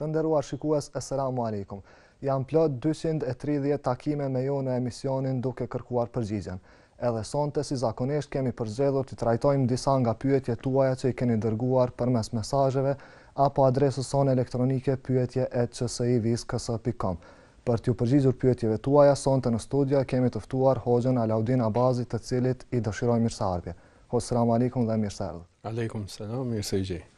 Të nderuar shikues Esselamu Alejkum. Janë plot dyqind e tridhjetë takime me ju në emisionin Duke kërkuar përgjigjen. Edhe sonte si zakonisht kemi përzgjedhur t'i trajtojmë disa nga pyetjet tuaja që i keni dërguar përmes mesazheve apo adresës sonë elektronike pyetje e qsivis ks pikë kom. Për t'ju përgjigjur pyetjeve tuaja sonte në studio kemi të ftuar Hoxhën Alaudin Abazi të cilit i dëshirojmë mirëseardhje. Hoxhë Selamu Alejkum dhe mirë se erdhët. Alejkum Selam, mirë se gjej.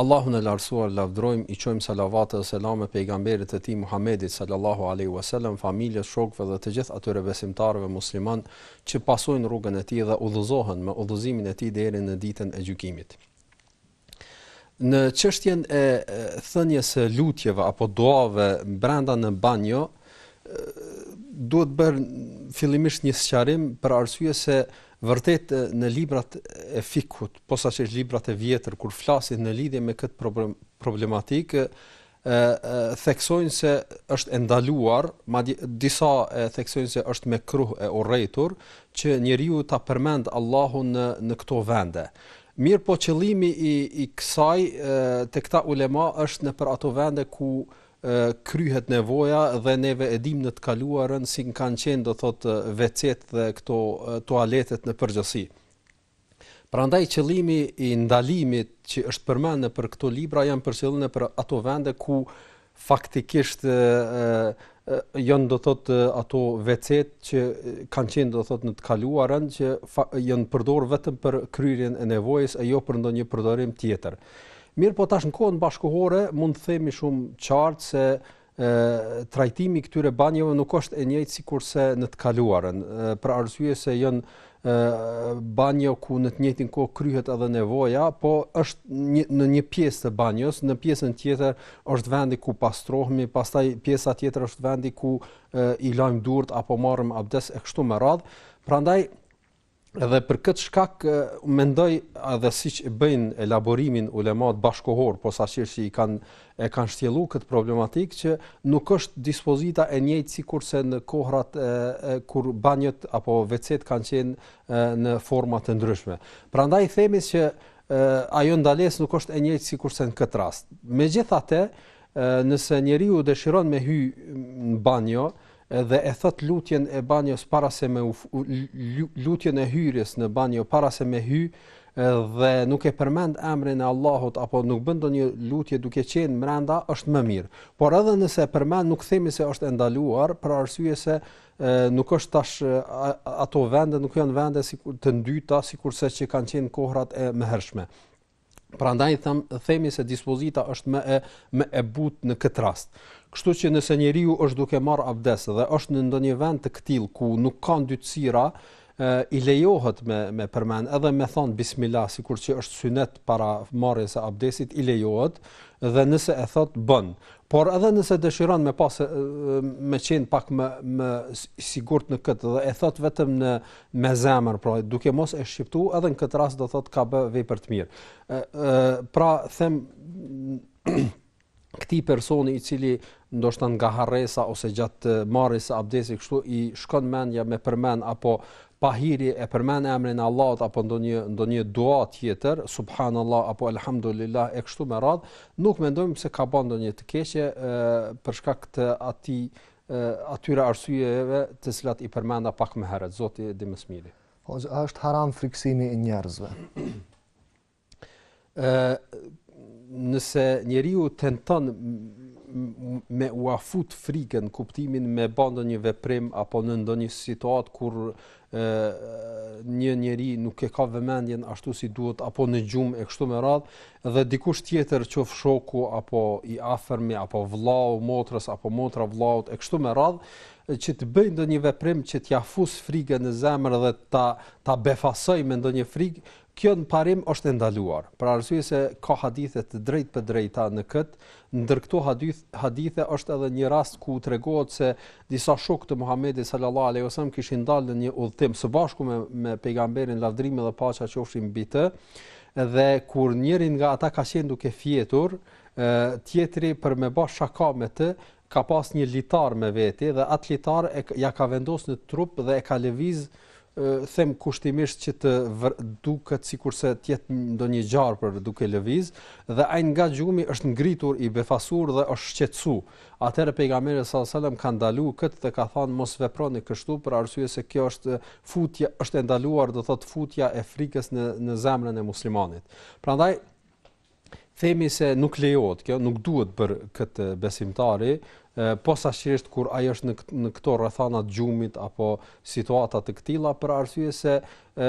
Allahun e Lartësuar lavdërojmë, i çojmë salavate dhe selame Pejgamberit të Tij Muhammedit sallallahu alejhi ue selem, familjes, shokëve dhe të gjithë atyre besimtarëve muslimanë që pasojnë rrugën e tij dhe udhëzohen me udhëzimin e tij deri në Ditën e Gjykimit. Në çështjen e thënies së lutjeve apo duave brenda në banjo, duhet bërë fillimisht një sqarim për arsye se Vërtet në librat e fikhut, posaçërisht librat e vjetër kur flasin në lidhje me këtë problematikë, ë theksojnë se është e ndaluar, madje disa e theksojnë se është mekruh e urrejtur që njeriu ta përmend Allahun në në këto vende. Mirëpo qëllimi i i kësaj ë te këta ulema është nëpër ato vende ku kryhet nevoja dhe neve e dimë në të kaluarën si kanë qenë do thotë WC-t dhe këto tualetet në përgjithësi. Prandaj qëllimi i ndalimit që është përmend nëpër këto libra janë për qëllim nëpër ato vende ku faktikisht e, e, janë do thot ato vecet që kanë qenë do thot në të kaluarën që fa, janë përdor vetëm për kryerjen e nevojës e jo për ndonjë përdorim tjetër. Mirëpo tash në kohën bashkohore mund të themi shumë qartë se trajtimi i këtyre banjeve nuk është e njëjtë sikurse në të kaluarën, për arsye se janë banjo ku në të njëjtin kohë kryhet edhe nevoja, po është një, në një pjesë të banjos, në pjesën tjetër është vendi ku pastrohemi, pastaj pjesa tjetër është vendi ku e, i lajmë durt apo marrim abdes e kështu me radhë. Prandaj Edhe për këtë shkak mendoj edhe siç e bëjnë elaborimin ulemat bashkohor, posaçërisht që i kanë e kanë shtjellu këtë problematikë që nuk është dispozita e njëjtë sikurse në kohrat e, e kur banjot apo WC-t kanë qenë në forma të ndryshme. Prandaj themi që e, ajo ndalesë nuk është e njëjtë sikurse në këtë rast. Megjithatë, nëse njeriu dëshiron me hy në banjo, dhe e thot lutjen e banjos para se me lutjen e hyrjes në banjo para se me hy dhe nuk e përmend emrin e Allahut apo nuk bën ndonjë lutje duke qenë mrenda është më mirë. Por edhe nëse e përmend nuk themi se është e ndaluar për arsye se nuk është tash ato vende nuk janë vende si të ndyta sikurse që kanë qenë kohrat e mëhershme. Prandaj them, themi se dispozita është më e butë në këtë rast. Kështu që nëse njeriu është duke marr abdes dhe është në ndonjë vend të këtill ku nuk ka ndytësira, i lejohet me me përmend edhe me thon bismillah sikur që është synet para marrjes së abdesit i lejohet dhe nëse e thot bën Por edhe nëse dëshiron me pas me qenë pak më më i sigurt në këtë dhe e thot vetëm në me zemër, pra duke mos e shqiptu, edhe në këtë rast do thotë ka bë vepër të mirë. Ë pra them këtij personi i cili ndoshta nga harresa ose gjatë marrjes së abdesit kështu i shkon mendja me përmend apo pa hiri e përmend emrin e Allahut apo ndonjë ndonjë dua tjetër, subhanallahu apo alhamdulillah e kështu me radh, nuk mendojmë se ka bën ndonjë të keqe për shkak të atij atyre arsyeve të cilat i përmenda pak më herët, Zoti e di më së miri. Po, a është haram frikësimi i njerëzve? Ë nëse njeriu tenton me ua fut frikën në kuptimin me bën ndonjë veprim apo në ndonjë situatë kur e një njeri nuk e ka vëmendjen ashtu si duhet apo në gjumë e kështu me radh dhe dikush tjetër qof shoku apo i afërmi apo vllau motrës apo motra vllaut e kështu me radh që të bëjë ndonjë veprim që t'ia fus frikën në zemër dhe ta ta befasoj me ndonjë frikë Kjo në parim është e ndaluar, për arsye se ka hadithe të drejtpërdrejta në këtë, ndër këto hadithe është edhe një rast ku tregohet se disa shokë të Muhamedit sallallahu alaihi wasallam kishin dalë në një udhëtim së bashku me me pejgamberin lavdërimi dhe paqja qofshin mbi të, dhe kur njëri nga ata ka qenë duke fjetur, tjetri për me bë shaka me të ka pas një litar me veti dhe atë litar e ja ka vendos në trup dhe e ka lëviz them kushtimisht që të vr, duket sikurse të jetë ndonjë gjarpër duke lëviz dhe ai nga gjumi është ngritur i befasur dhe është shqetësu. Atëherë pejgamberi sallallahu alajhi wasallam ka ndalu këtë dhe ka thënë mos veproni kështu për arsye se kjo është futja është e ndaluar do thotë futja e frikës në në zemrën e muslimanit. Prandaj themi se nuk lejohet kjo, nuk duhet bërë këtë besimtari, posaçërisht kur ai është në në këto rrethana të gjumit apo situata të këtilla për arsye se ë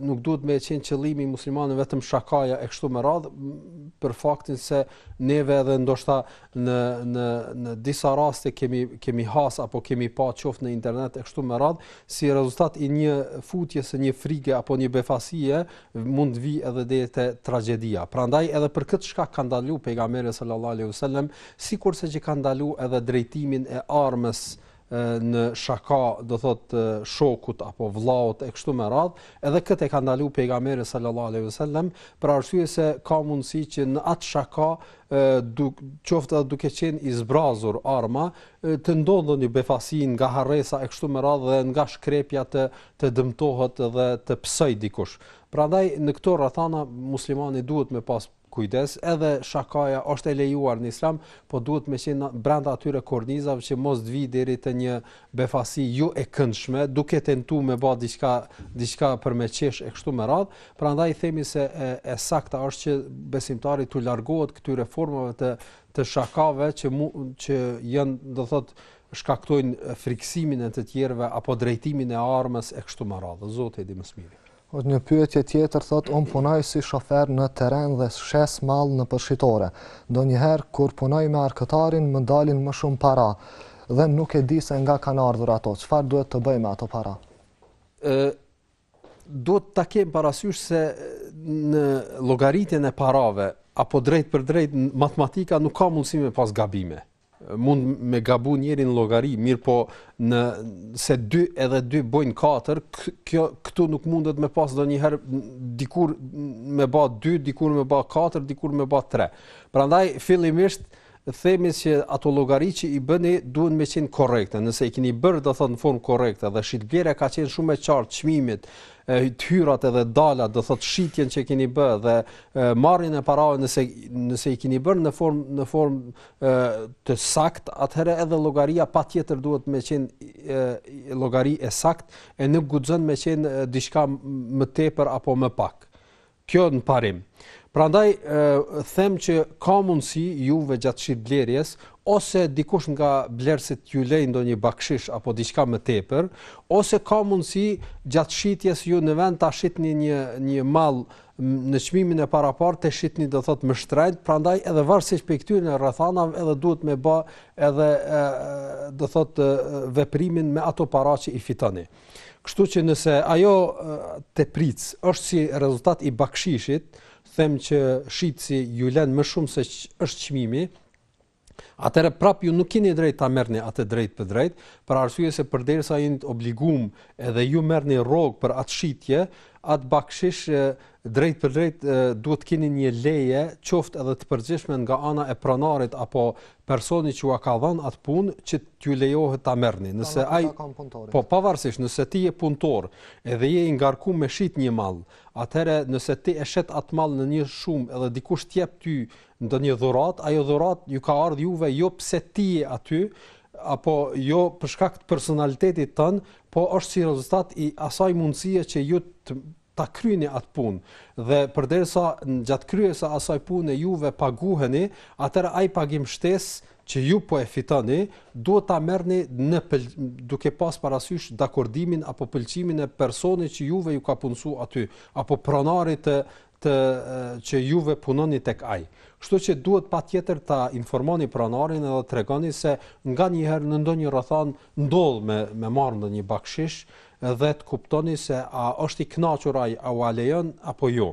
nuk duhet me qenë qëllimi i muslimanëve vetëm shakaja e kështu me radh për faktin se neve edhe ndoshta në në në disa raste kemi kemi has apo kemi pa qoftë në internet e kështu me radh si rezultat i një futje së një frike apo një befasie mund të vijë edhe deri te tragjedia. Prandaj edhe për këtë shkak ka ndalu pejgamberi sallallahu alaihi wasallam, sikurse që ka ndalu edhe drejtimin e armës në shaka, do thot shokut apo vëllaut e kështu me radh, edhe këtë e ka ndalu pejgamberi sallallahu alaihi wasallam, për arsye se ka mundësi që në atë shaka qoftë edhe duke qenë i zbrazur arma, të ndodhë ndonjë befasi nga harresa e kështu me radh dhe nga shkrepja të të dëmtohet dhe të pësojë dikush. Prandaj në këto rrethana muslimani duhet me pas kujdes, edhe shakaja është e lejuar në islam, po duhet me qenë brenda atyre kornizave që mos të vijë deri te një befasi jo e këndshme, duke tentu me ba diçka diçka për me qesh e kështu me radh. Prandaj themi se e, e sakta është që besimtari t'u largohet këtyre formave të të shakave që mu, që janë do thotë shkaktojnë frikësimin të tjerëve apo drejtimin e armës e kështu me radhë. Zoti e di më së miri. Është një pyetje tjetër, thotë, unë punoj si shofer në terren dhe shes mall nëpër shitore. Ndonjëherë kur punoj me arkëtarin më dalin më shumë para dhe nuk e di se nga kanë ardhur ato. Çfarë duhet të bëj me ato para? Ë duhet ta kemi parasysh se në llogaritjen e parave apo drejtpërdrejt matematika nuk ka mundësi me pas gabime. mund me gabu njeri në llogari, mirëpo nëse dy edhe dy bojnë katër, këtu nuk mundet me pas ndonjëherë dikur me ba dy, dikur me ba katër, dikur me ba tre. Prandaj fillimisht themi se ato llogari që i bëni duhen me qenë korrekte. Nëse i keni bërë do thot në formë korrekte dhe shitblerja ka qenë shumë e qartë çmimet, të hyrat edhe të dalat, do thot shitjen që keni bë dhe marrjen e parave nëse nëse i keni bërë në formë në formë të saktë, atëherë edhe llogaria patjetër duhet me qenë llogari e saktë, e nuk guxon me qenë diçka më tepër apo më pak. Kjo në parim. Prandaj, them që ka mundësi juve gjatë shitblerjes, ose dikush nga blerësit ju len ndonjë bakshish apo diçka më tepër, ose ka mundësi gjatë shitjes ju në vend ta shitni një, një mall në çmimin e paraparë ta shitni do thot më shtrenjtë, prandaj edhe varësisht prej këtyre rrethanave edhe duhet me ba edhe do thot veprimin me ato para që i fitoni. Kështu që nëse ajo tepricë është si rezultat i bakshishit, them që shitësi ju len më shumë se është çmimi, atëherë prap ju nuk keni drejt ta merrni atë drejt për drejt, për arsye se përderisa jeni të obligum edhe ju merrni rrogë për atë shitje, atë bakshish drejt për drejt duhet të keni një leje, qoftë edhe të përgjithshme nga ana e pronarit apo personi që ua ka dhan atë punë që t'ju lejohet ta merrni. Nëse ai po pavarësisht nëse ti je punëtor edhe je i ngarku me shit një mall, atëherë nëse ti e shet atë mall në një shumë edhe dikush t'jep ty ndonjë dhuratë, ajo dhuratë ju ka ardh juve jo pse ti je aty, apo jo për shkak të personalitetit tënd, po është si rezultat i asaj mundësie që ju të ta kryeni atë punë. Dhe përderisa gjatë kryerjes së asaj pune juve paguheni, atëherë ai pagim shtesë që ju po e fitoni, duhet ta merrni në pël... duke pas parasysh dakordimin apo pëlqimin e personit që juve ju ka punësu aty, apo pronarit të të që juve punoni tek ai. Kështu që duhet patjetër ta informoni pronarin edhe tregoni se nganjëherë në ndonjë rrethan ndodh me me marr ndonjë bakshish dhe të kuptoni se a është i kënaqur ai a ua lejon apo jo.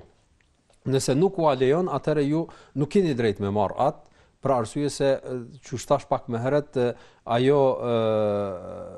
Nëse nuk ua lejon, atëherë ju nuk keni drejt me marr atë, për arsye se qysh thash pak më herët ajo e,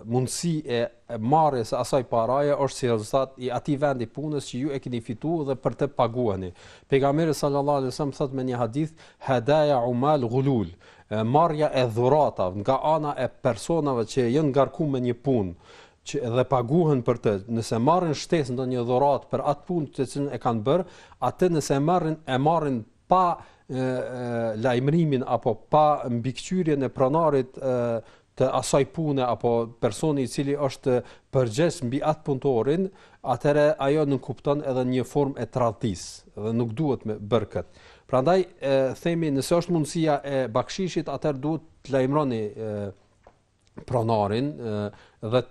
mundësi e marrjes së asaj paraje është si rezultat i atij vendi punës që ju e keni fitu dhe për të paguheni. Pejgamberi sallallahu alajhi wasallam thotë me një hadith hadaya umal ghulul, marrja e dhuratave nga ana e personave që janë ngarku me një punë që edhe paguhen për të. Nëse marrin shtesë ndonjë dhuratë për atë punë të cilën e kanë bërë, atë nëse e marrin e marrin pa lajmërimin apo pa mbikëqyrjen e pronarit të asaj pune apo personi i cili është përgjegjës mbi atë punëtorin, atëherë ajo nënkupton edhe një formë e tradhtisë dhe nuk duhet me bër kët. Prandaj e themi nëse është mundësia e bakshishit, atëherë duhet të lajmëroni pronarin dhe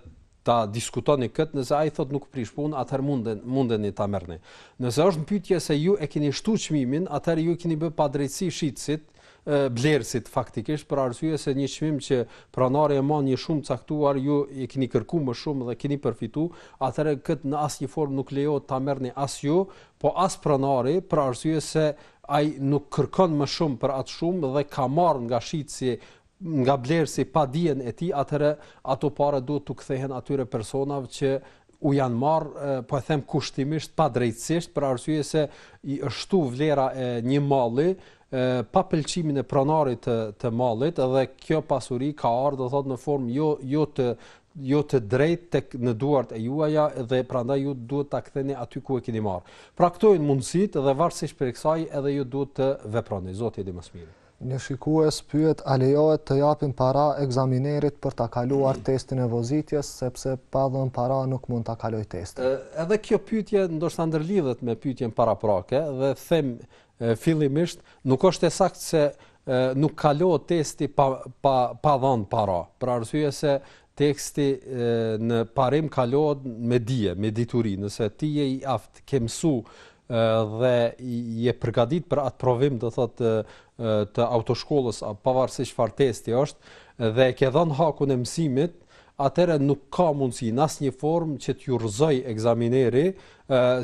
ta diskutoni këtë, nëse ai thotë nuk prish punë, atëherë munden mundeni ta merrni. Nëse është në pyetje se ju e keni shtu çmimin, atëherë ju keni bë padrejtësi shitësit, blerësit faktikisht për arsye se një çmim që pronari e mban një shumë caktuar ju e keni kërku më shumë dhe keni përfitu, atëherë kët në asnjë formë nuk lejohet ta merrni as ju, po as pronari për arsye se ai nuk kërkon më shumë për atë shumë dhe ka marrë nga shitësi nga blerësi pa dijen e tij atëherë ato pare duhet t'u kthehen atyre personave që u janë marrë, po e them kushtimisht padrejtësisht për arsye se i është shtu vlera e një malli pa pëlqimin e pronarit të të mallit dhe kjo pasuri ka ardhur do thot në formë jo jo të jo të drejtë tek në duart e juaja dhe prandaj ju duhet ta ktheni aty ku e keni marr. Pra këto janë mundësitë dhe varësisht prej kësaj edhe ju duhet të veproni. Zoti e di më së miri. Një shikues pyet a lejohet të japim para ekzaminerit për ta kaluar testin e vozitjes sepse pa dhënë para nuk mund ta kalojë testin. Edhe kjo pyetje ndoshta ndërlidhet me pyetjen paraprake dhe them fillimisht nuk është e saktë se nuk kalohet testi pa pa pa dhënë para, për arsye se testi në parim kalohet me dije, me dituri, nëse ti je i aftë, ke mësu, dhe je përgatit për atë provim do thot të autoshkollës apo pavarësisht çfarë testi është dhe e ke dhënë hakun e mësimit atëherë nuk ka mundësi në asnjë formë që t'ju rrëzojë ekzamineri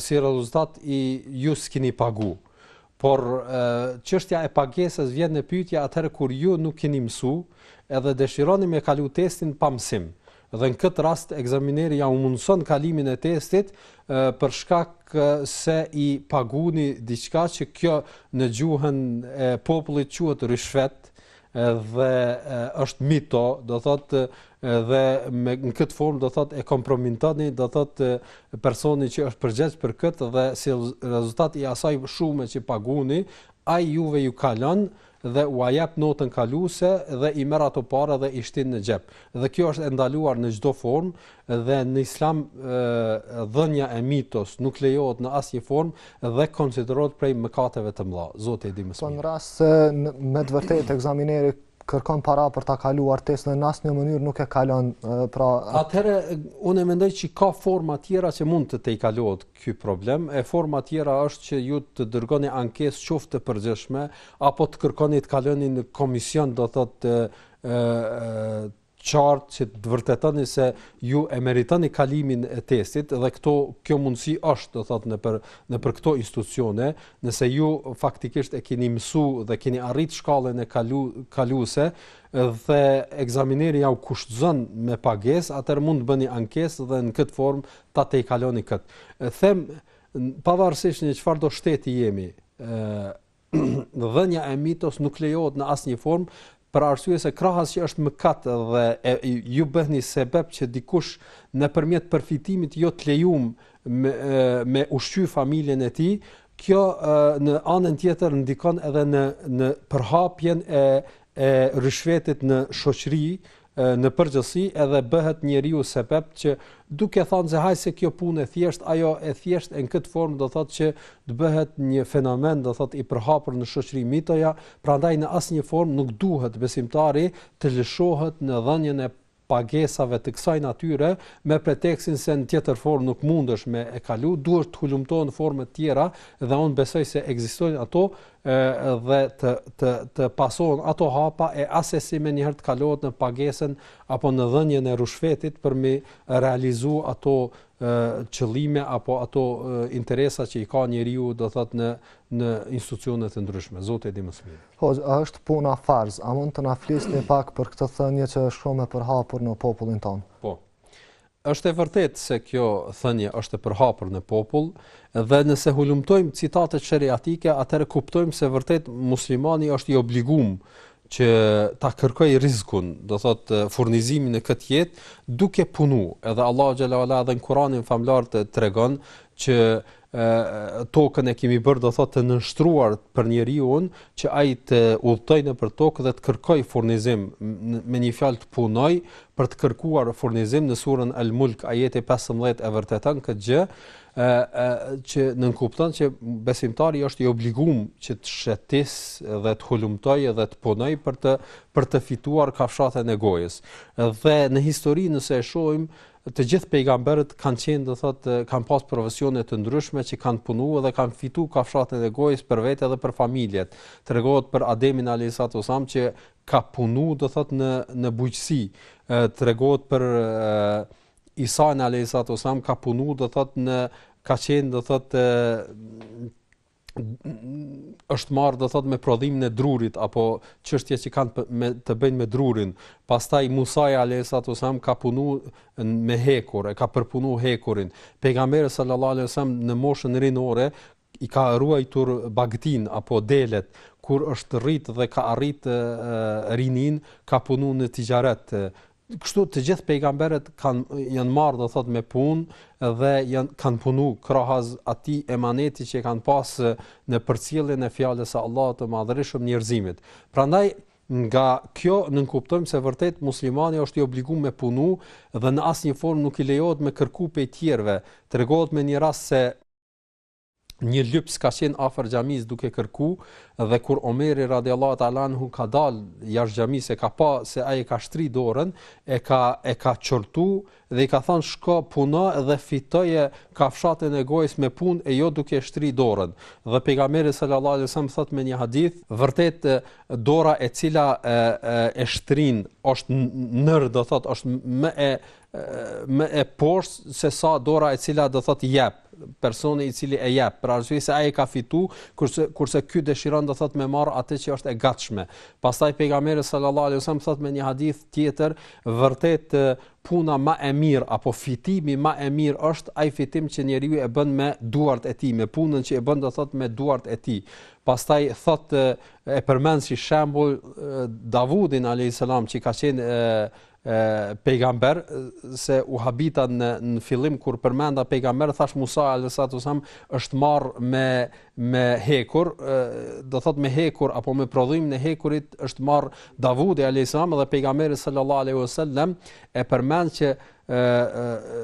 si rezultat që ju s'kini pagu. Por çështja e pagesës vjen në pyetje atëherë kur ju nuk keni mësu edhe dëshironi me kalu testin pa mësim. dhe në këtë rast ekzamineri jua mundëson kalimin e testit për shkak se i paguni diçka që kjo në gjuhën e popullit quhet ryshfet dhe është mito, do thot dhe me në këtë formë do thot e komprometoni, do thot personi që është përgjegjës për këtë dhe si rezultat i asaj shume që paguni, ai juve ju kalon dhe ua jep notën kaluese dhe i merr ato pare dhe i shtin në xhep dhe kjo është e ndaluar në çdo formë dhe në islam dhënia e mitos nuk lejohet në asnjë formë dhe konsiderohet prej mëkateve të mëdha zoti e di më së miri, po në rast se me të vërtetë ekzamineri kërkon para për ta kaluar testin në asnjë mënyrë nuk e kalon pra atëherë unë mendoj që ka forma tjera që mund të tejkalohet ky problem e forma tjera është që ju të dërgoni ankesë qoftë të përgjithshme apo të kërkoni të kaloni në komision do thotë të qartë që të vërtetoni se ju e meritoni kalimin e testit dhe këto kjo mundësi është do thotë nëpër nëpër këto institucione nëse ju faktikisht e keni mësu dhe keni arrit shkallën e kalu, kaluese dhe ekzamineri jua kushtëzon me pagesë atëherë mund të bëni ankesë dhe në këtë formë ta tejkaloni këtë them pavarësisht në çfarëdo shteti jemi dhënia e mitos nuk lejohet në asnjë formë për arsye se krahas që është mëkat dhe e, ju bëhni sebeb që dikush nëpërmjet përfitimit jo të lejum me, me ushqy familjen e tij, kjo në anën tjetër ndikon edhe në në përhapjen e e ryshfetit në shoqëri në përgjithësi edhe bëhet njeriu sebep që duke thënë se hajse kjo punë e thjeshtë ajo e thjeshtë e në këtë formë do thotë që të bëhet një fenomen do thotë i përhapur në shoqëri mitoja prandaj në asnjë formë nuk duhet besimtari të lëshohet në dhënien e pagesave të kësaj natyre me pretekstin se në tjetër formë nuk mundesh me e kalu duhet të hulumtohen forma të tjera dhe unë besoj se ekzistojnë ato dhe të të të pasohen ato hapa e asesi menjëherë të kalohet në pagesën apo në dhënien e rushfetit për m'i realizu ato qëllime apo ato interesa që i ka njeriu do thotë në në institucione të ndryshme zoti e di më së miri po a është puna farz a mund të na flisni pak për këtë thënie që është shumë e përhapur në popullin tonë po Është e vërtetë se kjo thënie është e përhapur në popull dhe nëse hulumtojmë citatet sheriatike, atëherë kuptojmë se vërtet muslimani është i obliguar që ta kërkojë rizkun, do thotë furnizimin në këtë jetë duke punu. Edhe Allahu xhele ue ala edhe në Kur'anin famëlartë tregon që tokën e kemi bërë do thotë të nënshtruar për njeriun që ai të udhëtojë nëpër tokë dhe të kërkojë furnizim me një fjalë të punojë për të kërkuar furnizim në surën Al-Mulk ajeti 15 e vërteton këtë gjë ë ë që nënkupton që besimtari është i obliguar që të shëtisë dhe të hulumtojë dhe të punojë për të për të fituar kafshatën e gojës. Dhe në histori nëse e shohim Të gjithë pejgamberët kanë qenë, do thotë, kanë pas profesione të ndryshme që kanë punu edhe kanë fitu kafshatën e gojës për vete edhe për familjet. Tregohet për Ademin alejhi salatu ues selam që ka punu, do thotë, në në bujqësi. Tregohet për Isain alejhi salatu ues selam ka punu, do thotë, në ka qenë, do thotë, është marrë do thotë me prodhimin e drurit apo çështje që kanë me të bëjnë me drurin. Pastaj Musai alejhi salatu ues selam ka punu me hekur, e ka përpunu hekurin. Pejgamberi sallallahu alejhi ue selem në moshën rinore i ka ruajtur bagëtinë apo delet kur është rrit dhe ka arrit rininë, ka punu në tixharet Kështu të gjithë pejgamberët kanë janë marrë do thotë me punë dhe janë kanë punu krahas atij emaneti që kanë pas në përcjelljen e fjalës së Allahut të Madhërishëm njerëzimit. Prandaj nga kjo nënkuptojmë se vërtet muslimani është i obliguar me punu dhe në asnjë formë nuk i lejohet me kërku prej tjerëve. Tregohet me një rast se një lyps ka qenë afër xhamisë duke kërku dhe kur Omeri radiallahu ta'ala anhu ka dal jashtë xhamisë e ka pa se ai e ka shtri dorën, e ka, e ka qortu dhe i ka thënë shko puno dhe fitoje kafshatën e gojës me punë e jo duke shtri dorën. Dhe Pejgamberi sallallahu alejhi ue selem thotë me një hadith, vërtet dora e cila e, e, e shtrin është nërë do thotë është më e më e poshtë se sa dora e cila do thotë jep personi i cili e jep për arsye se ai ka fitu kurse kurse ky dëshiron do thotë me marr atë që është e gatshme pastaj pejgamberi sallallahu alaihi wasallam thotë në një hadith tjetër vërtet puna më e mirë apo fitimi më e mirë është ai fitim që njeriu e bën me duart e tij me punën që e bën do thotë me duart e tij pastaj thotë e përmend si shembull Davudin alayhis salam që ka qenë pejgamber se u habita në në fillim kur përmenda pejgamber thash Musa alayhisalatu wasalam është marr me me hekur do thot me hekur apo me prodhimin e hekurit është marr Davudi alayhissalam dhe pejgamberi sallallahu alaihi wasallam e përmend që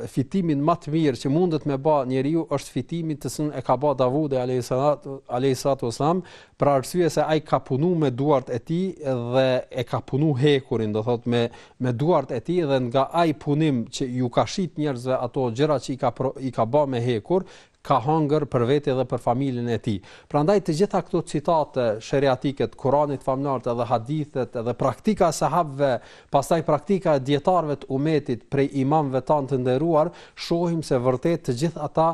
fitimin më të mirë që mundet me bë njeriu është fitimi të cilin e ka bë Davudi alayhi salatu alayhi salatu wasalam për arsye se ai ka punu me duart e tij dhe e ka punu hekurin, do thot me me duart e tij dhe nga ai punim që ju ka shit njerëzve ato gjëra që i ka pro, i ka bë me hekur, ka hangër për vete dhe për familjen e tij. Prandaj të gjitha këto citate sheriatike të Kuranit famëlart dhe hadithet dhe praktika e sahabëve, pastaj praktika e dijetarëve të umetit prej imamëve tanë të nderuar, shohim se vërtet të gjithë ata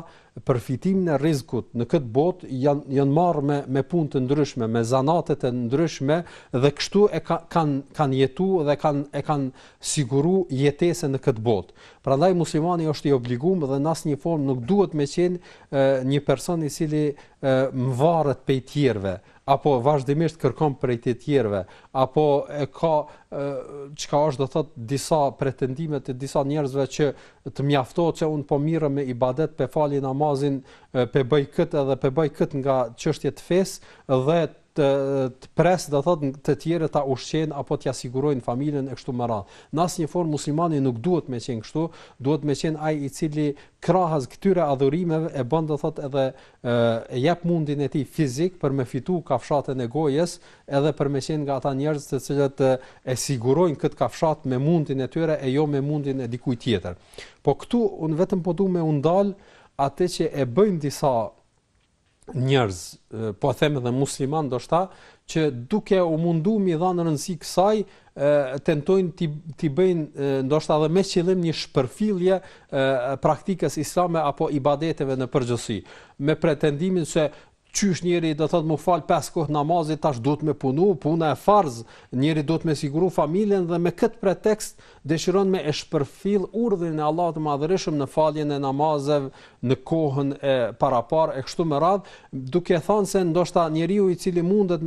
për fitimin e rizkut në këtë botë janë janë marrë me me punë të ndryshme me zanate të ndryshme dhe kështu e ka, kanë kanë jetu dhe kanë e kanë siguru jetesën në këtë botë prandaj muslimani është i obliguar dhe në asnjë formë nuk duhet me qenë e, një person i cili mvaret prej tjerëve apo vazhdimisht kërkon prej të tjerëve, apo e ka çka është do thot disa pretendime të disa njerëzve që të mjaftohet se un po mirrem me ibadet pe fali namazin, pe bëj këtë edhe pe bëj këtë nga çështje të fesë dhe të të pres do thot të tjerët ta ushqejnë apo t'ia sigurojnë familjen e kështu me radhë. Në asnjë formë muslimani nuk duhet me qenë kështu, duhet me qenë ai i cili krahas këtyre adhurimeve e bën do thot edhe e jep mundin e tij fizik për me fitu kafshatën e gojës edhe për me qenë nga ata njerëz të cilët e sigurojnë këtë kafshat me mundin e tyre e jo me mundin e dikujt tjetër. Po këtu unë vetëm po du me u ndal atë që e bëjnë disa njerëz, po them edhe musliman ndoshta, që duke u mundu me i dhanë rëndësi kësaj, tentojnë t'i t'i bëjnë ndoshta edhe me qëllim një shpërfillje praktikës islame apo ibadeteve në përgjithësi me pretendimin se qysh njeri do thot me fal pesë kohë namazit tash duhet me punu puna e farz njeri duhet me siguru familjen dhe me kët pretekst dëshiron me e shpërfill urdhrin e Allahut të Madhërishëm në faljen e namazeve në kohën e paraparë e kështu me radh, duke thanë se ndoshta njeriu i cili mundet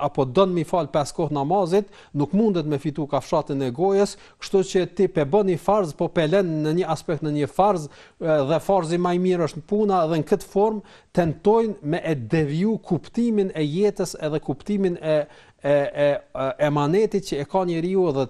apo don mi fal pesë kohë namazit, nuk mundet me fitu kafshatën e gojës, kështu që ti pe bon ni farz, po pe lën në një aspekt një farz dhe farzi ma i mirë është puna dhe në këtë formë tentojnë me e deviju kuptimin e jetës edhe kuptimin e e e emanetit që e ka njeriu dhe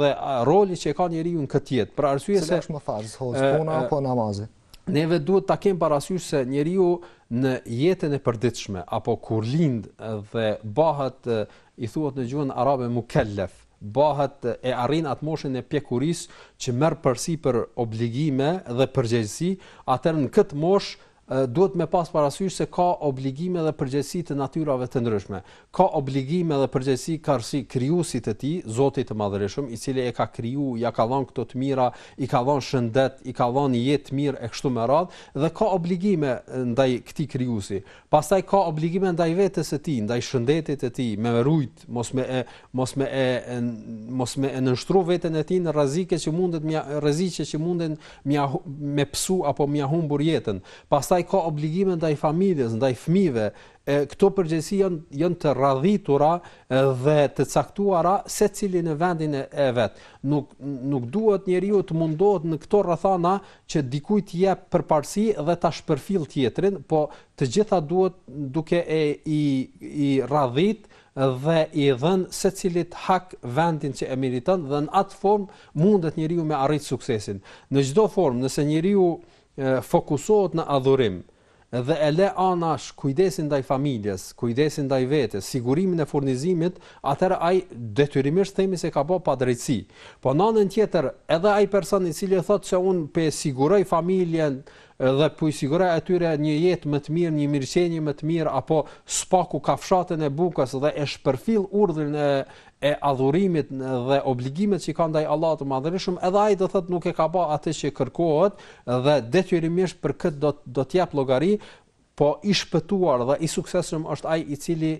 dhe roli që e ka njeriu në këtë jetë. Për arsye se a është më farz, hoxh, puna apo namazi. Neve duhet ta kem parasysh se njeriu në jetën e përditshme apo kur lind dhe bahet i thuhet në gjuhën arabe mukelef, bahet e arrin atë moshën e pjekurisë që merr përsipër obligime dhe përgjegjësi, atëherë në këtë moshë Duhet me pas parasysh se ka obligime dhe përgjegjësi të natyrave të ndryshme. Ka obligime dhe përgjegjësi karshi Krijuesit të tij, Zotit të Madhërishëm, i cili e ka kriju, ia ka dhanë këto të mira, i ka dhanë shëndet, i ka dhanë jetë të mirë e kështu me radhë, dhe ka obligime ndaj këtij Krijuesi. Pastaj ka obligime ndaj vetes së tij, ndaj shëndetit të tij, me rujt, mos me e mos me e mos me e nënshtru veten e tij në rreziqe që mundet mja rreziqe që munden mja me psu apo mja humbur jetën. Pastaj ka obligime ndaj familjes, ndaj fëmijëve. E këto përgjegjësi janë janë të radhitura dhe të caktuara secili në vendin e vet. Nuk nuk duhet njeriu të mundohet në këto rrethana që dikujt të jep përparësi dhe ta shpërfill tjetrin, po të gjitha duhet duke e i i radhit dhe i dhënë secilit hak vendin që e meriton dhe në atë formë mundet njeriu me arrit suksesin. Në çdo formë, nëse njeriu fokusohet në adhurim dhe e le anash kujdesin ndaj familjes, kujdesin ndaj vetes, sigurimin e furnizimit, atëherë ai detyrimisht themi se ka ba padrejtësi. Po në anën tjetër, edhe ai person i cili thotë se unë pe siguroj familjen, Edhe po i siguroj atyre një jetë më të mirë, një mirëqenie më të mirë, apo spaku kafshatën e bukës dhe e shpërfill urdhrin e e adhurimit dhe obligimet që ka ndaj Allahut të Madhërishëm, edhe ai do thotë nuk e ka ba atë që kërkohet dhe detyrimisht për këtë do do të jap llogari, po i shpëtuar dhe i suksesshëm është ai i cili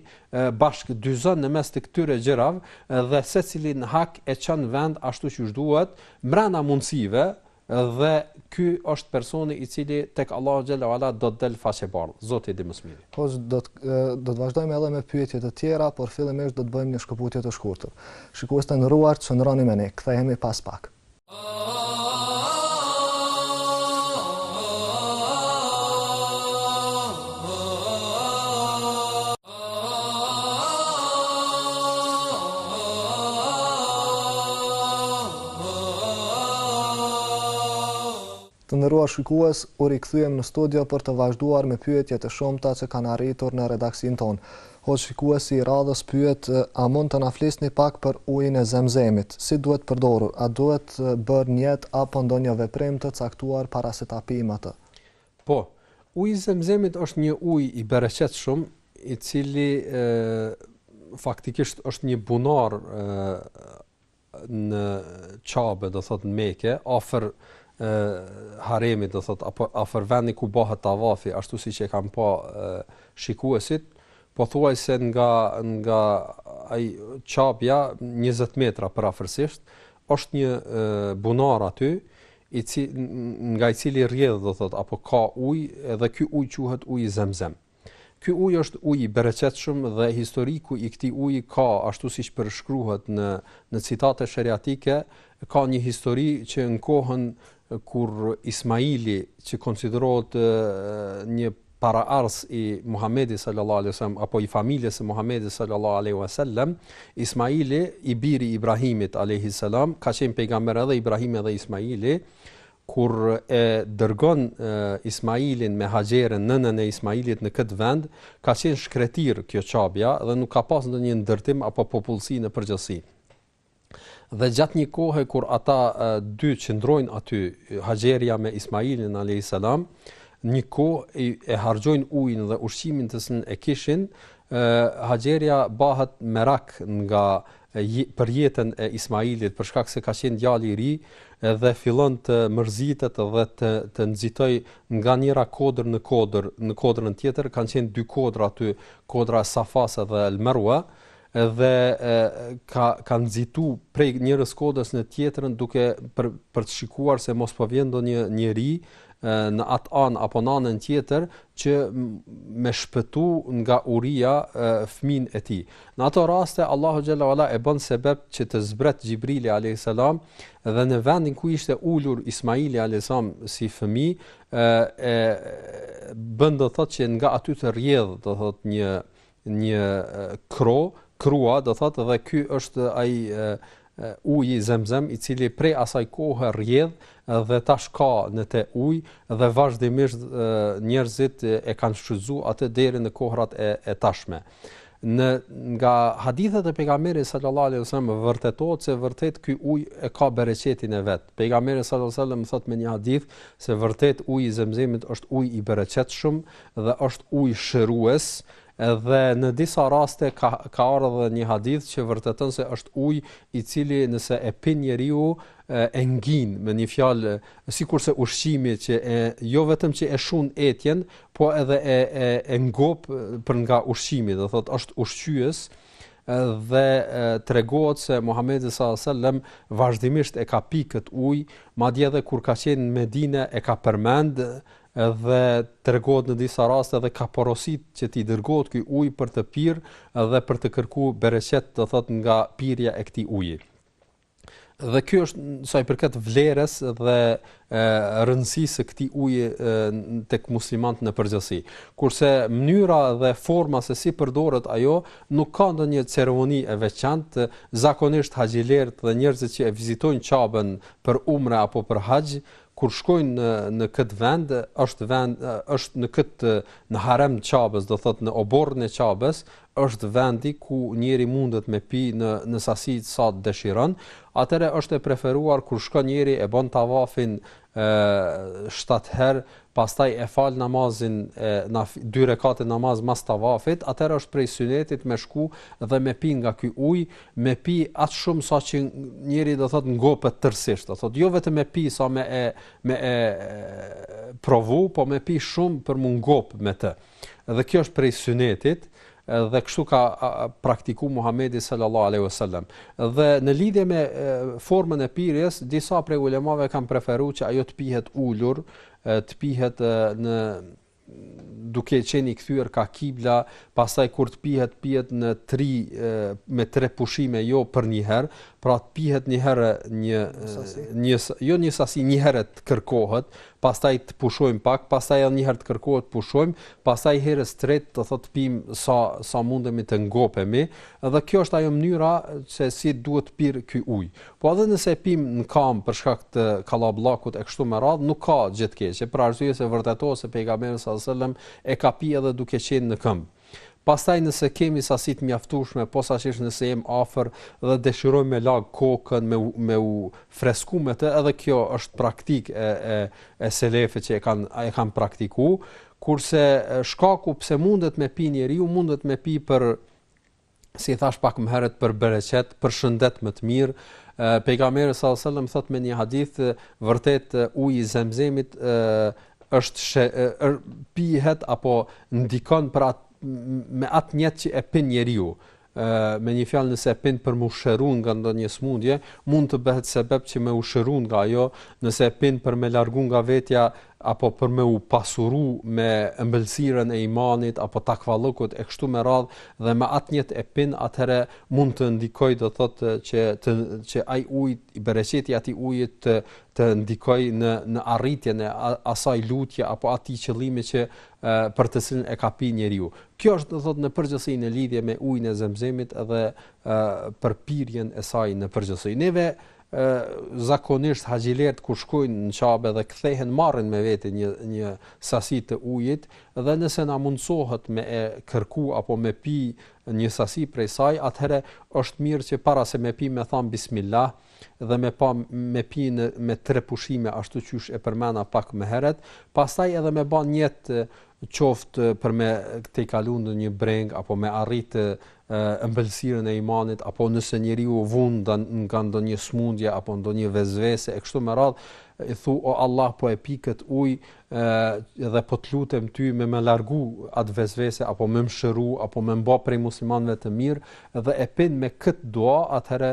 bashkëdyzon në mes të këtyre gjërave dhe secilin hak e çon në vend ashtu qysh duhet, mbrena mundësive, Dhe ky është personi i cili tek Allahu xhele ue ala do të del faqebardhë. Zoti e di më së miri. Po do të do të vazhdojmë edhe me pyetje të tjera, por fillimisht do të bëjmë një shkëputje të shkurtër. Shikues të nderuar, qëndroni me ne, kthehemi pas pak. Të nderuar shikues, u rikthyem në studio për të vazhduar me pyetjet e shumta që kanë arritur në redaksinë tonë. Hoxhë shikuesi i radhës pyet, a mund të na flisni pak për ujin e Zemzemit? Si duhet përdorur? A duhet bërë nijet apo ndonjë veprim të caktuar para se ta pijmë atë? Po. Uji i Zemzemit është një ujë i bereqetshëm, i cili faktikisht është një bunar në Qabe, do thotë në Mekë, afër Haremit, do thotë apo afër vendit ku bëhet tavafi, ashtu siç e kanë pa shikuesit, pothuajse nga nga ai Qabja 20 metra përafërsisht, është një bunar aty, i cili nga i cili rrjedh do thotë apo ka ujë edhe ky ujë quhet uji Zemzem. Ky ujë është ujë i bereqetshëm dhe historiku i këtij uji ka ashtu siç përshkruhet në në citate sheriatike, ka një histori që në kohën kur Ismaili që konsiderohet një paraardhës i Muhamedit sallallahu alaihi wasallam apo i familjes së Muhamedit sallallahu alaihi wasallam, Ismaili, i biri i Ibrahimit alaihi salam, ka qenë pejgamber edhe Ibrahimi edhe Ismaili, kur e dërgon e, Ismailin me Haxheren nënën e Ismailit në këtë vend, ka qenë shkretirë kjo Qabja dhe nuk ka pas ndonjë ndërtim apo popullsi në përgjithësi. Dhe gjatë një kohe kur ata dy qëndrojnë aty, Haxherja me Ismailin alayhis salam, një kohë e harxhojnë ujin dhe ushqimin të cilën e kishin, Haxherja bëhet merak nga për jetën e Ismailit për shkak se ka qenë djalë i ri dhe fillon të mërzitet dhe të të nxitojë nga njëra kodër në kodër në kodrën tjetër kanë qenë dy kodra aty kodra e Safas dhe Al Marwa dhe ka ka nxitu prej njërës kodër në tjetrën duke për për të shikuar se mos po vjen ndonjë njeri në atë anë apo në anën tjetër që me shpëtu nga uria fëmijën e tij. Në ato raste, Allahu xhele ve ala e bën sebep që të zbret Xhibrili a.s. dhe në vendin ku ishte ulur Ismaili a.s. si fëmijë, e, e, bën do thotë që nga aty të rrjedhë do thotë një, një kro, krua do thotë dhe ky është ai uji zemzem i cili prej asaj kohe rrjedh dhe tash ka në të ujë dhe vazhdimisht njerëzit e kanë shfrytzu atë deri në kohrat e, e tashme. Në nga hadithet e pejgamberit sallallahu alaihi wasallam vërtetohet se vërtet ky ujë e ka bereqetin e vet. Pejgamberi sallallahu alaihi wasallam thotë me një hadith se vërtet uji i zemzemit është ujë i bereqetshëm dhe është ujë shërues dhe në disa raste ka ka ardhur edhe një hadith që vërteton se është ujë i cili nëse e pin njeriu e ngin me një fjalë sikurse ushqimi që e jo vetëm që e shun etjen po edhe e e, e ngop për nga ushqimi, do thotë është ushqyes dhe tregohet se Muhamedi sallallahu alajhi wasallam vazhdimisht e ka pi kët ujë, madje edhe kur ka qenë në Medinë e ka përmend Edhe tregohet në disa raste dhe ka porosit që t'i dërgohet ky ujë për të pirë dhe për të kërku bereqet do thot nga pirja e këtij uji. Dhe ky është sa i përket vlerës dhe rëndësisë së këtij uji tek muslimanët në përgjithësi. Kurse mënyra dhe forma se si përdoret ajo nuk ka ndonjë ceremoni e veçantë, zakonisht haxhilerët dhe njerëzit që e vizitojnë Qabën për umre apo për haxh kur shkojnë në në këtë vend është vend është në këtë në harem të Qabës, do thotë në oborrin e Qabës, është vendi ku njeri mundet me pi në në sasi sa të dëshiron, atëherë është e preferuar kur shkon njeri e bën tavafin ë 7 herë, pastaj e fal namazin e na dy rekate namaz mas tavafit, atëherë është prej synetit me shku dhe me pi nga ky ujë, me pi aq shumë saqë njeri do thot ngopet tërësisht, do thot jo vetëm me pi sa me e me e provu, po me pi shumë për m'u ngop me të. Dhe kjo është prej synetit dhe kështu ka praktiku Muhamedi sallallahu alaihi wasallam. Dhe në lidhje me formën e pirjes, disa prej ulemave kanë preferu që ajo të pihet ulur, të pihet në duke qenë i kthyer ka kibla, pastaj kur të pihet pihet në tri me tre pushime jo për një herë, pra të pihet një herë një një jo një sasi një herë të kërkohet, pastaj të pushojmë pak, pastaj edhe një herë të kërkohet të pushojmë, pastaj herës së tretë të thotë pim sa sa mundemi të ngopemi, dhe kjo është ajo mënyra se si duhet të pirë ky ujë. Po edhe nëse e pimë në kâmë për shkak të kallabllakut e kështu me radhë, nuk ka gjë të keqe, për arsye se vërtetohet se Pejgamberi sallallahu alajhi wasallam e ka pi edhe duke qenë në këmbë. Pastaj nëse kemi sasi të mjaftueshme, posaçërisht nëse jemi afër dhe dëshirojmë me lag kokën, me me u fresku me të, edhe kjo është praktikë e e e selefëve që e kanë e kanë praktiku, kurse shkaku pse mundet me pi njeriu, mundet me pi për si thash pak më herët për bereqet, për shëndet më të mirë, pejgamberi sallallahu alajhi wasallam thot me një hadith vërtet uji i Zemzemit është shë, er, pihet apo ndikon për atë me atë nijet që e pin njeriu me një fjalë nëse e pin për m'u shëru nga ndonjë smundje, mund të bëhet sebeb që me u shëru nga ajo, nëse e pin për me largu nga vetja, apo për me u pasuru me ëmbëlsirën e imanit apo takvallëkut e kështu me radhë dhe me atë nijet e pin atëherë mund të ndikoj do thotë që, të, që ai uj, i bereqeti atij ujit të, të ndikoj në, në arritjen e asaj lutje apo atij qëllimi që për të cilin e ka pi njeriu. Kjo është do thotë në përgjithësi në lidhje me ujin e zemzemit dhe për pirjen e saj në përgjithësi. Neve Zakonisht haxhilertë kur shkojnë në Qabe dhe kthehen marrin me vete një një sasi të ujit dhe nëse na mundësohet me e kërku apo me pi një sasi prej saj atëherë është mirë që para se me pi me thanë bismillah dhe me pa me pi me tre pushime ashtu qysh e përmena pak më heret pastaj edhe me ba nijet qoftë për me tejkalu ndonjë breng apo me arrit ëmbëlsirën e imanit apo nëse njeriu vun nga ndonjë sëmundje apo ndonjë vezvese e kështu me radh i thu o Allah po e pi kët ujë ë dhe po të lutem ty me më largu atë vezvese apo me mshëru apo me m'ba prej muslimanëve të mirë dhe e pin me kët dua atëherë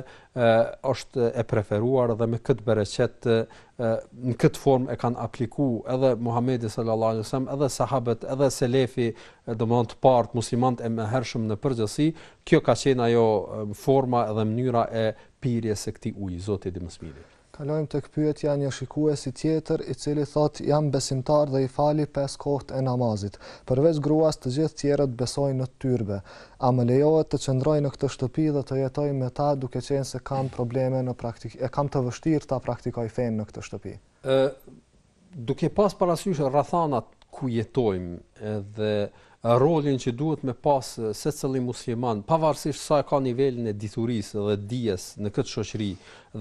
është e preferuar dhe me kët bereqet në këtë formë e kanë apliku edhe Muhamedi sallallahu alaihi wasallam, edhe sahabët, edhe selefi, domthon të parët muslimanët e mëhershëm në përgjithësi, kjo ka qenë ajo forma edhe mënyra e pirjes së këtij uji, Zoti e di më së miri. Kalojmë tek pyetja një shikuesi tjetër i cili thotë jam besimtar dhe i fali pesë kohët e namazit. Përveç gruas të gjithë tjerët besojnë në tyrbe. A më lejohet të qëndroj në këtë shtëpi dhe të jetoj me ta duke qenë se kam probleme në praktik e kam të vështirë ta praktikoj fenë në këtë shtëpi? Ë duke pas parasysh rrethanat ku jetojmë edhe rolin që duhet me pas secili musliman, pavarësisht sa e ka nivelin e diturisë dhe dijes në këtë shoqëri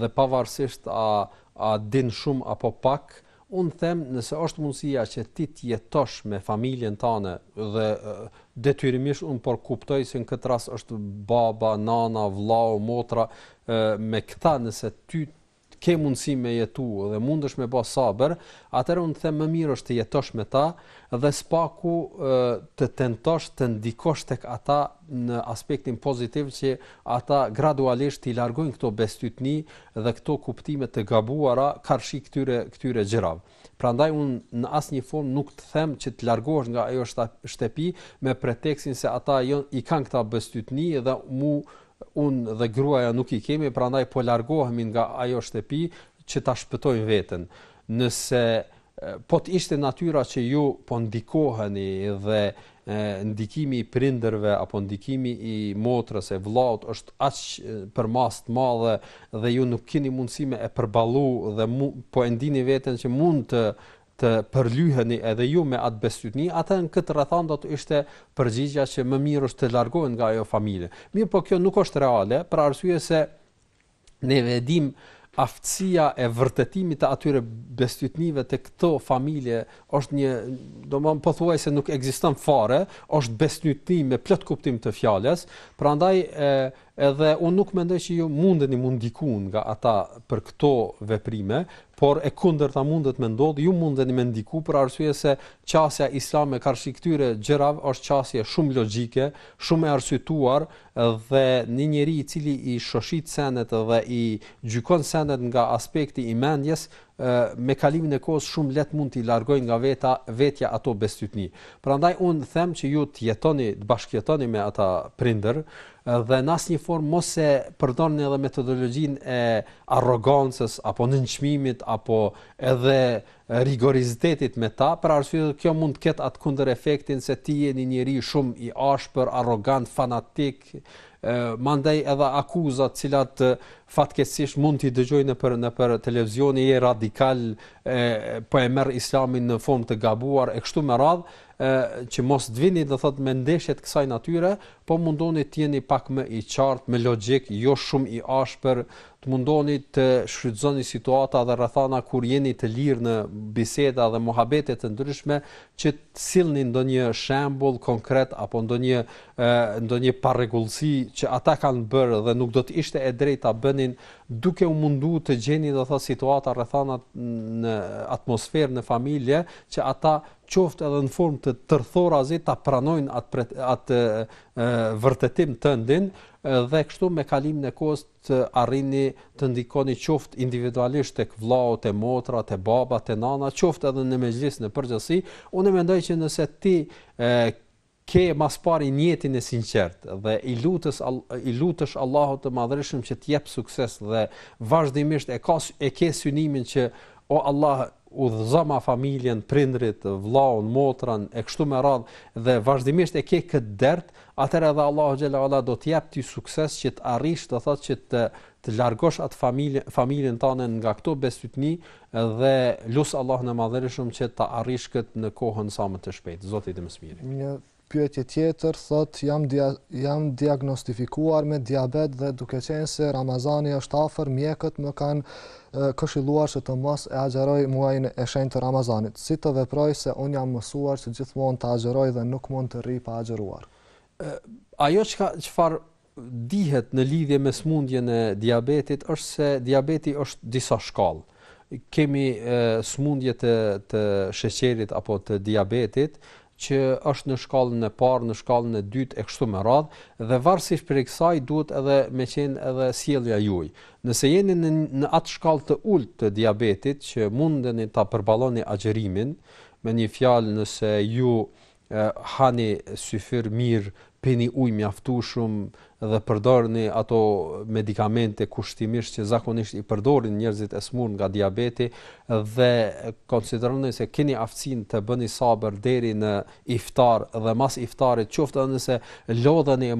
dhe pavarësisht a a din shumë apo pak, Unë them nëse është mundësia që ti të jetosh me familjen tane dhe detyrimisht unë po e kuptoj se në këtë rast është baba, nana, vllau, motra, me këta nëse ty ke mundësi me jetu dhe mundesh me ba sabër, atëherë unë të them më mirë është të jetosh me ta dhe s'paku të tentosh të ndikosh tek ata në aspektin pozitiv që ata gradualisht t'i largojnë këto bestytni dhe këto kuptime të gabuara karshi këtyre këtyre gjërave. Prandaj unë në asnjë formë nuk të them që të largohesh nga ajo shtëpi me pretekstin se ata jo i kanë këta bestytni dhe mu unë dhe gruaja nuk i kemi, prandaj po largohemi nga ajo shtëpi që ta shpëtojmë veten. Nëse Po të ishte natyra që ju po ndikoheni dhe ndikimi i prindërve apo ndikimi i motrës e vëllaut është aq përmasë të madhe dhe ju nuk keni mundësi me e përballu dhe mu, po e ndini veten që mund të të përlyheni edhe ju me atë besytni, atë në këtë rrethanë do të ishte përgjigja që më mirë është të largoheni nga ajo familje. Mirëpo kjo nuk është reale, për arsye se Ne e dimë aftësia e vërtetimit të atyre bestytnive te këto familje është një, do me thënë pothuaj se nuk ekziston fare, është bestytni me plot kuptim të fjalës, prandaj e, edhe unë nuk mendoj që ju mundeni m'u ndiku nga ata për këto veprime, por e kundërta mundet me ndodhë, ju mundeni me ndiku për arsye se qasja islame karshi këtyre gjërave është qasje shumë logjike, shumë e arsytuar, dhe një njeri i cili i shoshit senet dhe i gjykon senet nga aspekti i mendjes, me kalimin e kohës shumë lehtë mund t'i largojë nga vetvetja ato bestytni. Prandaj unë them që ju të jetoni, të bashkëjetoni me ata prindër dhe në asnjë formë mos e përdorni edhe metodologjinë e arrogancës apo nënçmimit apo edhe rigorozitetit me ta, për arsye se kjo mund të ketë atë kundërefektin se ti je një njeri shumë i ashpër, arrogant, fanatik, ë mandej edhe akuzat, të cilat fatkeqësisht mund t'i dëgjojmë nëpër nëpër televizion je radikal, e, po e merr Islamin në formë të gabuar e kështu me radhë, ë që mos të vini do thotë në ndeshje të kësaj natyre, po mundohuni të jeni pak më i qartë, më logjik, jo shumë i ashpër, Të mundoheni të shfrytëzoni situata dhe rrethana kur jeni të lirë në biseda dhe muhabete të ndryshme që të sillni ndonjë shembull konkret apo ndonjë ndonjë parregullsi që ata kanë bërë dhe nuk do të ishte e drejtë ta bënin duke u mundu të gjeni do thotë situata rrethana në atmosferë në familje që ata qoftë edhe në formë të tërthorazi ta pranojnë atë atë vërtetim tëndin dhe kështu me kalimin e kohës të arrini të ndikoni qoftë individualisht tek vëllau, te motra, te baba, te nana, qoftë edhe në mexhlis në përgjithësi, unë mendoj që nëse ti e, ke më s'pari nijetin e sinqertë dhe i lutesh i lutesh Allahut të Madhërishëm që të jep sukses dhe vazhdimisht e ka e ke synimin që o Allah udhëzoma familjen, prindërit, vllaun, motrën e kështu me radhë dhe vazhdimisht e ke kët dert, atëherë edhe Allahu xhele ue ala do të jap ty sukses që të arrish, do thotë që të të largosh atë familjen, familjen tënde nga këto besytni dhe lus Allahun e Madhërishëm që ta arrish kët në kohën sa më të shpejtë. Zoti e di më së miri. Në Pyetje tjetër thotë jam jam diagnostifikuar me diabet dhe duke qenë se Ramazani është afër mjekët më kanë këshilluar që të mos e agjeroj muajin e shenjtë të Ramazanit. Si të veproj se unë jam mësuar që gjithmonë të agjeroj dhe nuk mund të rri pa agjeruar. Ajo çka çfarë dihet në lidhje me sëmundjen e diabetit është se diabeti është disa shkallë. Kemi sëmundje të të sheqerit apo të diabetit që është në shkallën e parë, në shkallën e dytë e kështu me radhë dhe varësisht prej kësaj duhet edhe me qenë edhe sjellja juaj. Nëse jeni në në atë shkallë të ulët të diabetit që mundeni ta përballoni agjërimin, me një fjalë nëse ju hani syfyr mirë, pini ujë mjaftueshëm dhe përdorni ato medikamente kushtimisht që zakonisht i përdorin njerëzit e smur nga diabeti dhe konsideroni se keni aftësinë të bëni sabër deri në iftar dhe mas iftarit, qoftë edhe nëse lodheni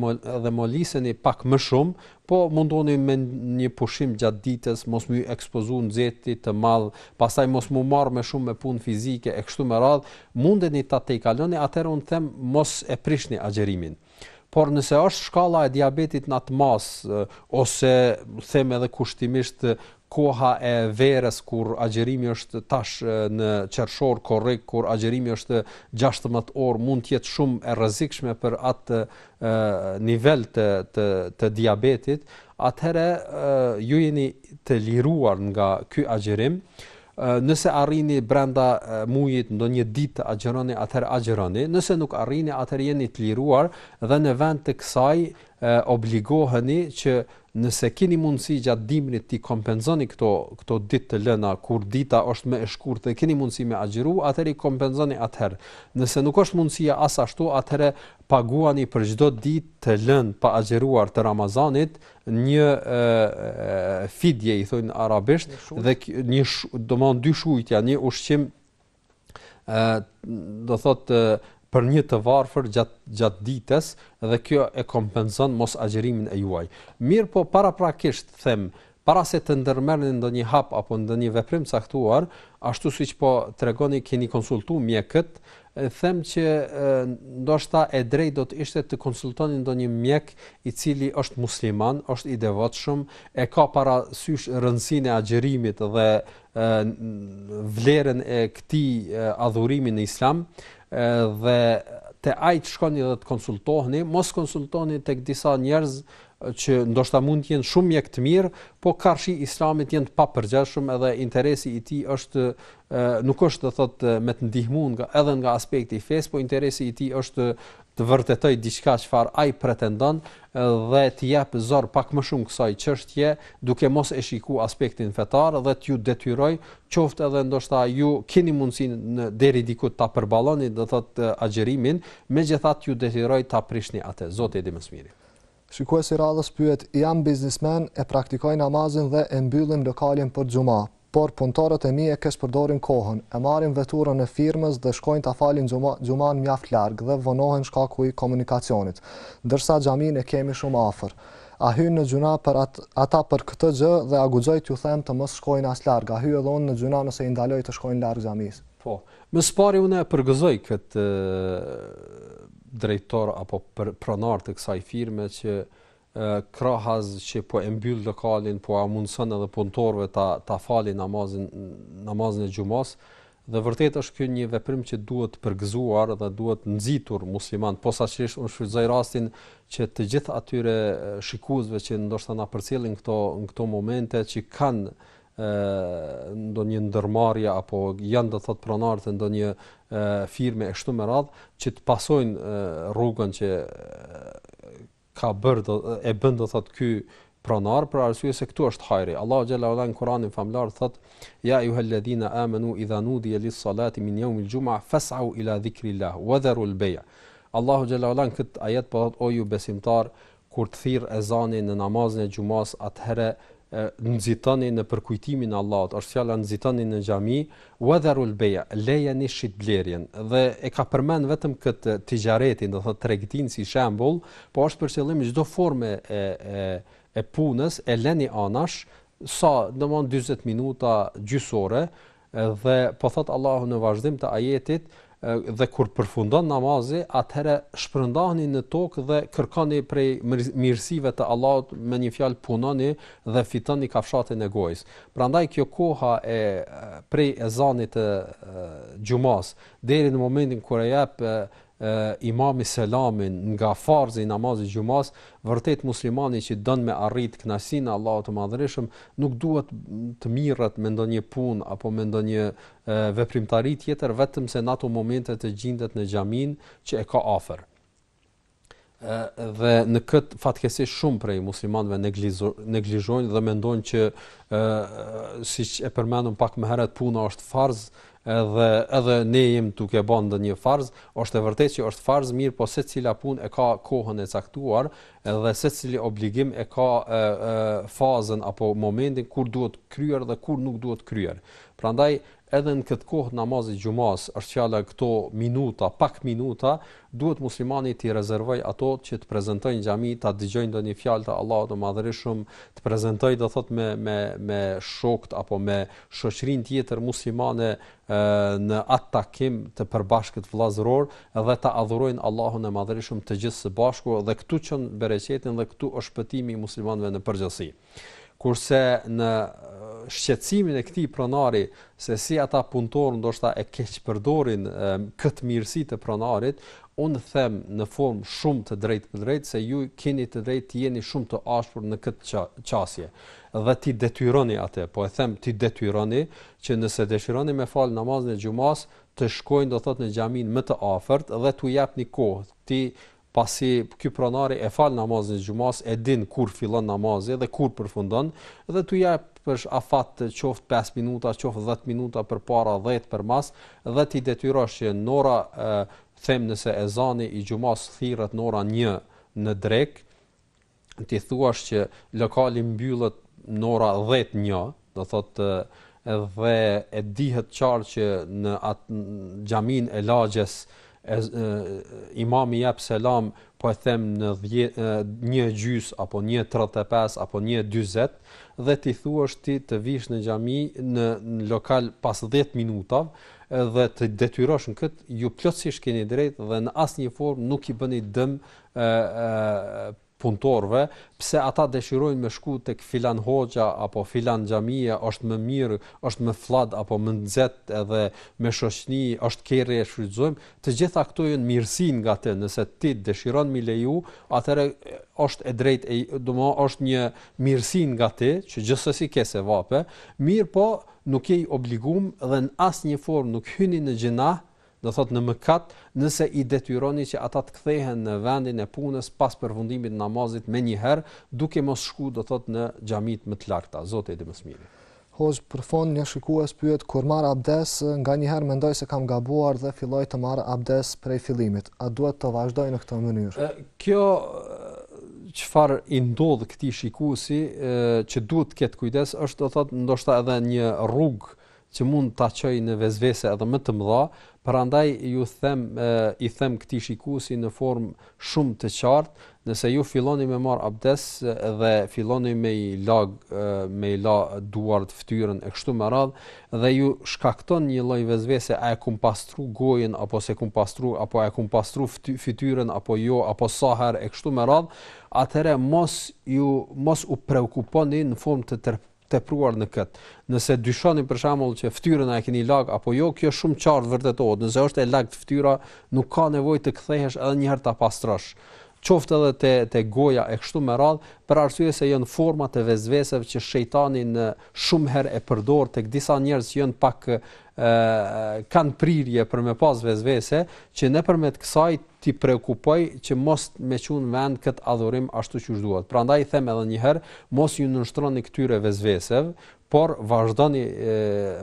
dhe moliseni pak më shumë, Po mundoni me një pushim gjatë ditës, mos m'u ekspozu nxehtit të madh, pastaj mos m'u marr me shumë me punë fizike e kështu me radhë, mundeni ta tejkaloni, atëherë unë them mos e prishni agjerimin. Por nëse është shkalla e diabetit në atë masë ose them edhe kushtimisht Koha e verës kur agjërimi është tash në qershor, korrik, kur agjërimi është gjashtëmbëdhjetë orë mund të jetë shumë e rrezikshme për atë nivel të të të diabetit, atëherë ju jeni të liruar nga ky agjërim. Nëse arrini brenda mujit ndonjë ditë të agjëroni, atëherë agjëroni. Nëse nuk arrini, atëherë jeni të liruar dhe në vend të kësaj obligoheni që Nëse keni mundësi gjatë dimrit t'i kompenzoni këto këto ditë të lëna kur dita është më e shkurtë dhe keni mundësi me agjëru, atëherë i kompenzoni atëherë. Nëse nuk është mundësia as ashtu, atëherë paguani për çdo ditë të lënë pa agjëruar të Ramazanit një fidje i thonë arabisht dhe një domthon dy shujtja, një ushqim ë do thotë për një të varfër gjatë gjatë ditës dhe kjo e kompenzon mosagjërimin e juaj. Mirëpo paraprakisht them, para se të ndërmerrni ndonjë hap apo ndonjë veprim të caktuar, ashtu siç po tregoni keni konsultuar mjekët, them që ndoshta e drejtë do të ishte të konsultoni ndonjë mjek i cili është musliman, është i devotshëm, e ka parasysh rëndësinë e agjërimit dhe vlerën e këtij adhurimi në Islam dhe te ai të shkoni dhe të konsultoheni, mos konsultoni tek disa njerëz që ndoshta mund të jenë shumë mjekë të mirë, po karshi islamit janë të papërgjegjshëm edhe interesi i tij është nuk është të thotë me të ndihmu nga edhe nga aspekti i fesë, po interesi i tij është të vërtetojë diçka çfarë ai pretendon dhe t'i jep zor pak më shumë kësaj çështje duke mos e shikuar aspektin fetar dhe t'ju detyrojë qoftë edhe ndoshta ju keni mundësi deri diku ta përballoni do thotë agjërimin, megjithatë t'ju detyrojë ta prishni atë. Zoti e di më së miri. Shikuesi i radhës pyet, Jam biznismen, e praktikoj namazin dhe e mbyllim lokalin për xhuma, por punëtorët e mi e keqpërdorin kohën, e marrin veturën e firmës dhe shkojnë ta falin xhumanë mjaft larg dhe vonohen shkaku i komunikacionit, ndërsa xhaminë e kemi shumë afër. A hyjnë në gjynah ata për këtë gjë dhe a guxoj t'u them të mos shkojnë aq larg? A hyj edhe unë në gjynah nëse i ndaloj të shkojnë larg xhamisë? Po. Më së pari unë e përgëzoj këtë drejtor apo pronar të kësaj firme që krahas që po e mbyll lokalin, po ua mundëson edhe punëtorëve ta ta falin namazin namazin e xhumasë. Dhe vërtet është kjo një veprim që duhet përgëzuar dhe duhet nxitur muslimanët, posaçërisht unë shfrytëzoj rastin që të gjithë atyre shikuesve që ndoshta na përcjellin këto në këto momente që kanë ë ndonjë ndërmarrje apo janë do thot pronarë të ndonjë firme e kështu me radhë që të pasojnë rrugën që ka bërë do e bën do thot ky pronar për arsye se këtu është hajri. Allahu xhel-le ue ala në Kur'anin famëlartë thot ya ayyuha lladhina amanu idha nudiya lis salati min yawm al jum'a fas'au ila dhikrillah wa dharu al bay'. Allahu xhel-le ue ala në kët ajet po thot o ju besimtarë Kur të thirret ezani në namazin e xhumasë atëherë nxitoni në përkujtimin e Allahut, është fjala nxitoni në xhami, wadharu al-bay', lejeni shitblerjen. Dhe e ka përmend vetëm kët tixharetin, do thotë tregtinë si shembull, po është për qëllim çdo formë e e e punës e leni anash sa doman 40 minuta, gjysmë ore, Dhe po thotë Allahu në vazhdim të ajetit, Dhe kur përfundon namazi, atëherë shpërndahuni në tokë dhe kërkoni prej mirësive të Allahut, me një fjalë punoni dhe fitoni kafshatën e gojës. Prandaj kjo koha prej ezanit të xhumasë deri në momentin kur e jap imami selamin nga farzi i namazit të xhumasë, vërtet muslimani që don me arrit kënaqësinë e Allahut të Madhërishëm, nuk duhet të mirret me ndonjë punë apo me ndonjë veprimtari tjetër vetëm se në ato momente të gjindet në xhaminë që e ka afër. dhe në këtë fatkeqësisht shumë prej muslimanëve neglizhojnë dhe mendojnë që ë siç e përmendëm pak më herët puna është farz edhe edhe ne jemi duke bën ndonjë farz, është e vërtetë që është farz mirëpo secila punë e ka kohën e caktuar edhe secili obligim e ka e, e, fazën apo momentin kur duhet kryer dhe kur nuk duhet kryer. Prandaj Edhe në këtë kohë namazit të xhumasë, është fjala këto minuta, pak minuta, duhet muslimani t'i rezervojë ato që të prezentojë në xhami, ta dëgjojë ndonjë fjalë të Allahut të Madhërishëm, të prezentojë do thotë me me me shokët apo me shoqërinë tjetër muslimane në atë takim të përbashkët vëllazëror dhe ta adhurojnë Allahun e Madhërishëm të gjithë së bashku dhe këtu çon bereqetin dhe këtu është shpëtimi i muslimanëve në përgjithësi. Kurse në shqetësimin e këtij pronari se si ata punëtorë ndoshta e keqpërdorin këtë mirësi të pronarit, unë them në formë shumë të drejtpërdrejtë se ju keni të drejtë të jeni shumë të ashpër në këtë qasje dhe t'i detyroni ata, po e them t'i detyroni që nëse dëshironi me fal namazin e xhumasë, të shkojnë do thot në xhaminë më të afërt dhe t'u japni kohë. Ti pasi ky pronari e fal namazin e xhumasë e din kur fillon namazi dhe kur përfundon dhe t'u japësh afat qoftë 5 minuta, qoftë 10 minuta përpara, 10 përmas dhe t'i detyrosh që në ora them nëse ezani i xhumasë thirret në orën 1 në drekë, t'i thuash që lokali mbyllet në ora 10 në një, do thotë dhe e dihet qartë që në atë xhamin e lagjes e, e, imami jep selam po e them në një e gjysë apo 1.35 apo 1.20 dhe t'i thuash ti të vish në xhami në, në lokal pas 10 minutave dhe të detyrosh në këtë ju plotësisht keni drejt dhe në asnjë formë nuk i bëni dëm punëtorëve, pse ata dëshirojnë me shku tek filan hoxha apo filan xhamia, është më mirë, është më fllat apo më nxehtë edhe me shoqni, është kerri e shfrytëzojmë, të gjitha këto janë mirësi nga të, nëse ti dëshiron m'i leju, atëherë është e drejtë domethënë është një mirësi nga ti që gjithsesi ke sevape, mirëpo nuk je i obligum dhe në asnjë formë nuk hyni në gjynah do thotë në mëkat, nëse i detyroni që ata të kthehen në vendin e punës pas përfundimit të namazit menjëherë, duke mos shku, do thotë, në xhamitë më të largta. Zoti e di më së miri. Hoxhë, për fund, një shikues pyet, kur marr abdes, nganjëherë mendoj se kam gabuar dhe filloj të marr abdes prej fillimit. A duhet të vazhdoj në këtë mënyrë? Kjo çfarë i ndodh këtij shikuesi, që duhet të ketë kujdes, është do thotë ndoshta edhe një rrugë që mund ta çojë në vesvese edhe më të mëdha, prandaj ju them i them këtij shikuesi në formë shumë të qartë, nëse ju filloni me marr abdest dhe filloni me i lag me i la duart, fytyrën e kështu me radh dhe ju shkakton një lloj vesvese a e kum pastru gojën apo s'e kum pastru apo a e kum pastru fytyrën apo jo apo sa herë e kështu me radh, atëherë mos ju mos u preokuponi në formë të tepruar në kët. Nëse dyshoni për shembull që fytyrën a e keni lag apo jo, kjo shumë qartë vërtetohet. Nëse është e lagtë fytyra, nuk ka nevojë të kthehesh edhe një herë ta pastrosh. Qoftë edhe te te goja e kështu me radh, për arsye se janë forma të vesveseve që shejtani në shumë herë e përdor tek disa njerëz që janë pak kanë prirje për me pas vesvese, që nëpërmjet kësaj t'i preokupojë që mos me çu n'vend këtë adhurim ashtu qysh duhet. Prandaj i them edhe njëherë, mos iu nënshtroni këtyre vesveseve, por vazhdoni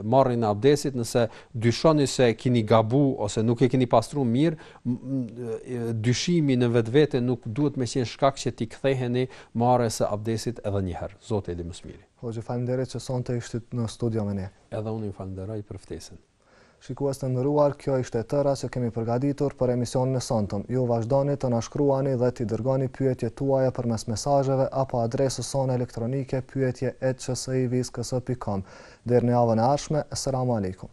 marrjen e abdestit nëse dyshoni se kini gabu ose nuk e kini pastru mirë, dyshimi në vetvete nuk duhet me qenë shkak që t'i ktheheni marrjes së abdestit edhe njëherë. Zoti e di më së miri. Hoxhë, falimderit që sonte ishit në studio me ne. Edhe unë ju falënderoj për ftesën. Shikues të nderuar, kjo ishte e tëra që kemi përgatitur për emisionin e sontëm. Ju vazhdoni të na shkruani dhe t'i dërgoni pyetjet tuaja përmes mesazheve apo adresës sonë elektronike pyetje at Peace TV KS pikë kom. Deri në javën e ardhshme, Selamu Alejkum.